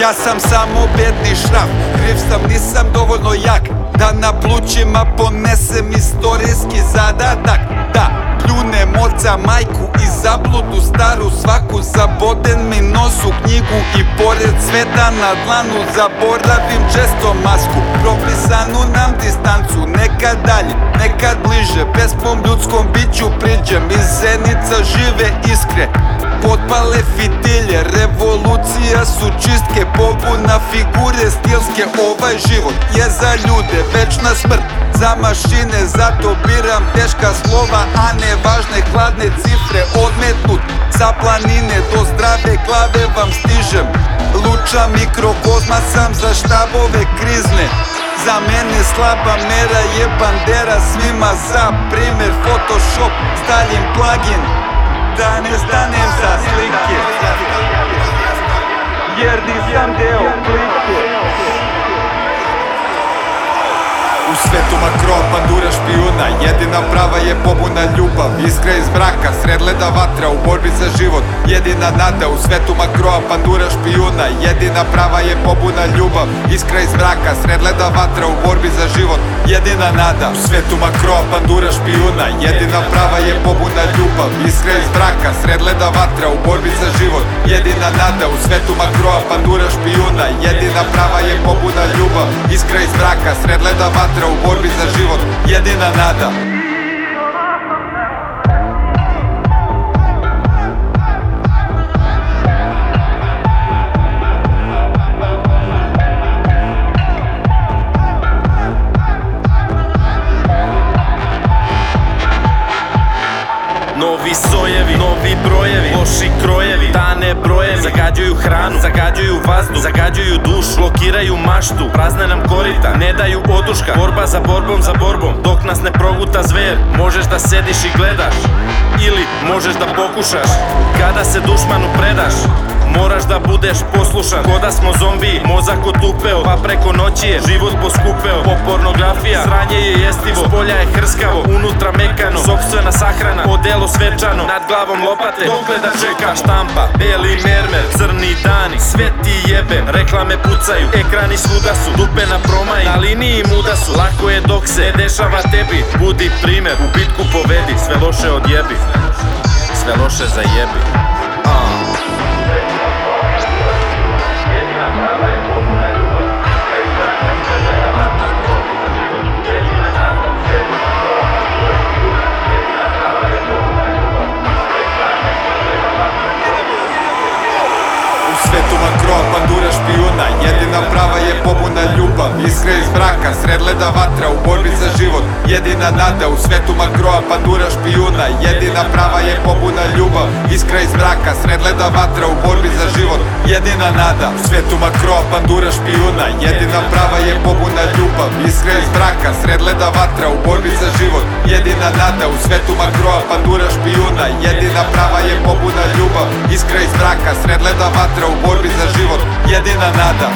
Ja sam samo bedni šraf Kriv sam, nisam dovoljno jak. Da na plućima ponesem istorijski zadatak. Da pljunem oca, majku i zabludu staru Svaku zabodem mi nos u knjigu I pored sveta na dlanu Zaboravim često masku. Propisanu nam distancu Nekad dalje, nekad bliže. Pesmom ljudskom biću priđem Iz zenica žive iskre. Potpale fitilje, revolucija su čistke Pobuna figure stilske. Ovaj život je za ljude, večna smrt Za mašine, zato biram teška slova A ne važne hladne cifre. Odmetnut sa planine do zdrave glave vam stižem. Luča mikrokozma sam za štabove krizne za mene slaba mera je bandera Svima za. Primer Photoshop, Stalin plugin. Da ne stanem sa slike. Jer nisam deo klike U svetu makro, pandura špijuna. Jedina prava je pobuna ljubav Iskra iz braka, sred leda vatra U borbi za život, jedina nada U svetu makro, pandura špijuna. Jedina prava je pobuna ljubav Iskra iz braka, sred leda vatra U borbi za život, jedina nada U svetu makro, pandura špijuna. Jedina prava je pobuna ljubav Iskra iz braka, sred leda vatra U borbi za život, jedina nada U svetu makro, pandura špijuna. Jedina prava je pobuna ljubav Iskra iz braka, sred leda vatra u borbi za život. Jedina nada Novi sojevi, novi brojevi, loši krojevi, tane brojevi. Zagađuju hranu, zagađuju vazduh, zagađuju dušu, blokiraju maštu Prazne nam korita, ne daju oduška. Borba za borbom, za borbom, dok nas ne proguta zver. Možeš da sediš i gledaš, ili možeš da pokušaš. Kada se dušmanu predaš, Moraš da budeš poslušan Ko da smo zombi, mozak otupeo Pa preko noći je život poskupeo Po pornografija, sranje je jestivo Spolja je hrskavo, unutra mekano Sopstvena sahrana, odelo svečano Nad glavom lopate, dokle da čeka Štampa, beli mermer, crni dani Sve ti jebe, reklame pucaju Ekrani svuda su, dupe na promaji Na liniji muda su, lako je dok se dešava tebi, budi primer U bitku povedi, sve loše odjebi Sve loše zajebi uh. Svetu makro, pandura špijuna. Jedina prava je pobuna ljubav Iskra iz braka, sred leda vatra U borbi za život, jedina nada U svetu makro, pandura špijuna. Jedina prava je pobuna ljubav Iskra iz braka, sred leda vatra U borbi za život, jedina nada U svetu makro, pandura špijuna. Jedina prava je pobuna ljubav Iskra iz braka, sred leda vatra U borbi za život, jedina nada U svetu makro, pandura špijuna. Jedina prava je pobuna ljubav Iskra iz braka, sred leda vatra U borbi za život, jedina nada